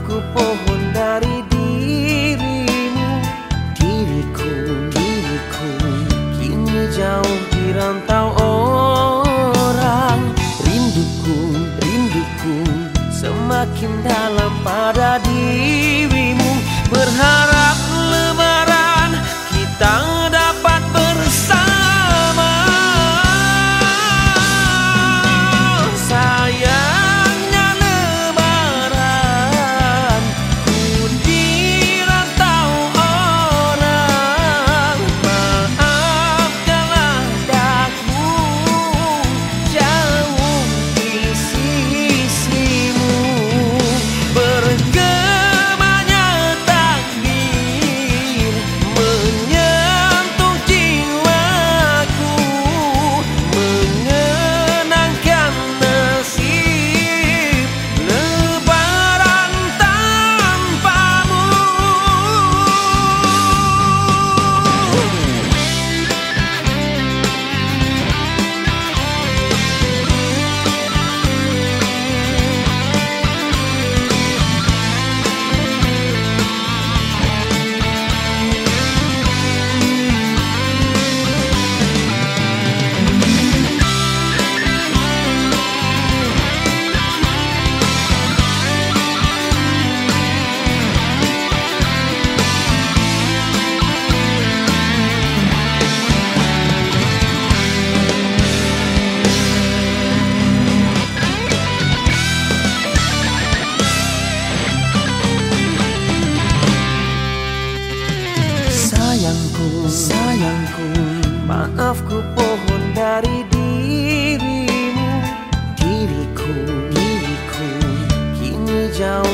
mohon dari dirimu. Diriku, diriku Kini jauh di rantau orang. Rinduku, rinduku Semakin dalam pada dirimu. Berharap Maaf ku pohon dari dirimu Diriku, diriku. Kini jauh